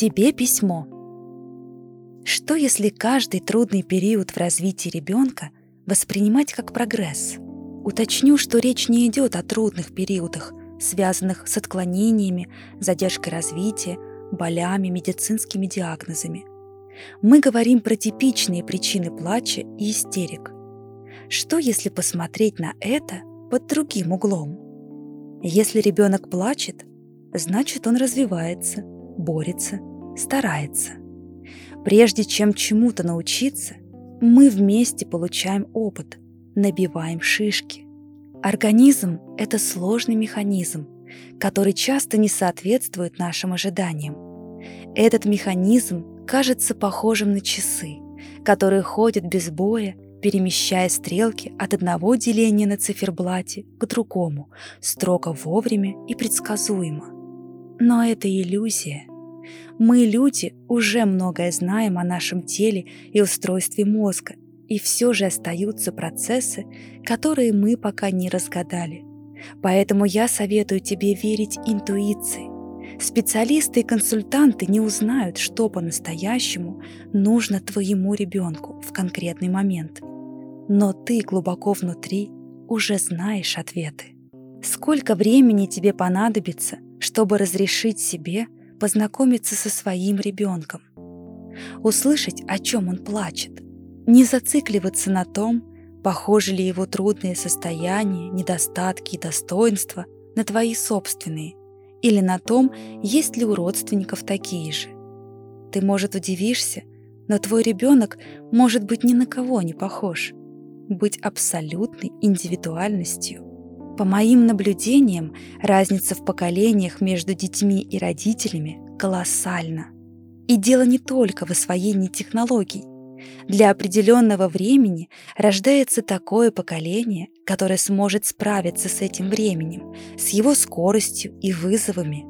Тебе письмо. Что если каждый трудный период в развитии ребенка воспринимать как прогресс? Уточню, что речь не идет о трудных периодах, связанных с отклонениями, задержкой развития, болями, медицинскими диагнозами. Мы говорим про типичные причины плача и истерик. Что если посмотреть на это под другим углом? Если ребенок плачет, значит он развивается, борется, старается. Прежде чем чему-то научиться, мы вместе получаем опыт, набиваем шишки. Организм — это сложный механизм, который часто не соответствует нашим ожиданиям. Этот механизм кажется похожим на часы, которые ходят без боя, перемещая стрелки от одного деления на циферблате к другому, строго вовремя и предсказуемо. Но это иллюзия. Мы, люди, уже многое знаем о нашем теле и устройстве мозга, и все же остаются процессы, которые мы пока не разгадали. Поэтому я советую тебе верить интуиции. Специалисты и консультанты не узнают, что по-настоящему нужно твоему ребенку в конкретный момент. Но ты глубоко внутри уже знаешь ответы. Сколько времени тебе понадобится, чтобы разрешить себе – познакомиться со своим ребенком, услышать, о чем он плачет, не зацикливаться на том, похожи ли его трудные состояния, недостатки и достоинства на твои собственные, или на том, есть ли у родственников такие же. Ты, может, удивишься, но твой ребенок может быть ни на кого не похож, быть абсолютной индивидуальностью. По моим наблюдениям, разница в поколениях между детьми и родителями колоссальна. И дело не только в освоении технологий. Для определенного времени рождается такое поколение, которое сможет справиться с этим временем, с его скоростью и вызовами.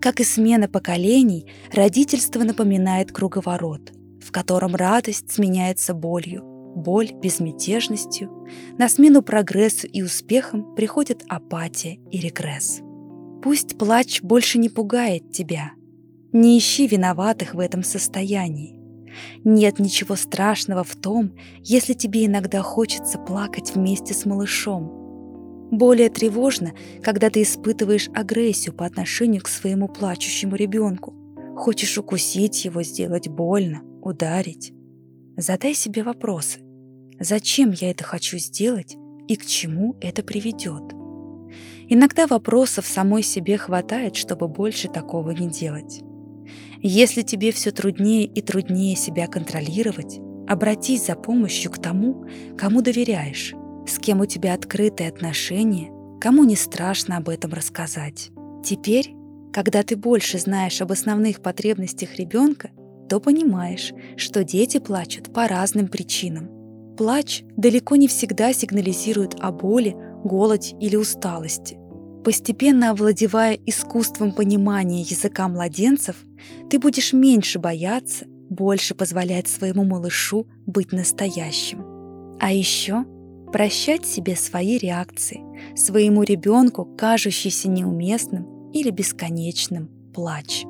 Как и смена поколений, родительство напоминает круговорот, в котором радость сменяется болью, боль безмятежностью, на смену прогрессу и успехам приходит апатия и регресс. Пусть плач больше не пугает тебя. Не ищи виноватых в этом состоянии. Нет ничего страшного в том, если тебе иногда хочется плакать вместе с малышом. Более тревожно, когда ты испытываешь агрессию по отношению к своему плачущему ребенку. Хочешь укусить его, сделать больно, ударить. Задай себе вопросы. Зачем я это хочу сделать и к чему это приведет? Иногда вопросов самой себе хватает, чтобы больше такого не делать. Если тебе все труднее и труднее себя контролировать, обратись за помощью к тому, кому доверяешь, с кем у тебя открытые отношения, кому не страшно об этом рассказать. Теперь, когда ты больше знаешь об основных потребностях ребенка, то понимаешь, что дети плачут по разным причинам. Плач далеко не всегда сигнализирует о боли, голоде или усталости. Постепенно овладевая искусством понимания языка младенцев, ты будешь меньше бояться, больше позволять своему малышу быть настоящим. А еще прощать себе свои реакции, своему ребенку кажущийся неуместным или бесконечным плач.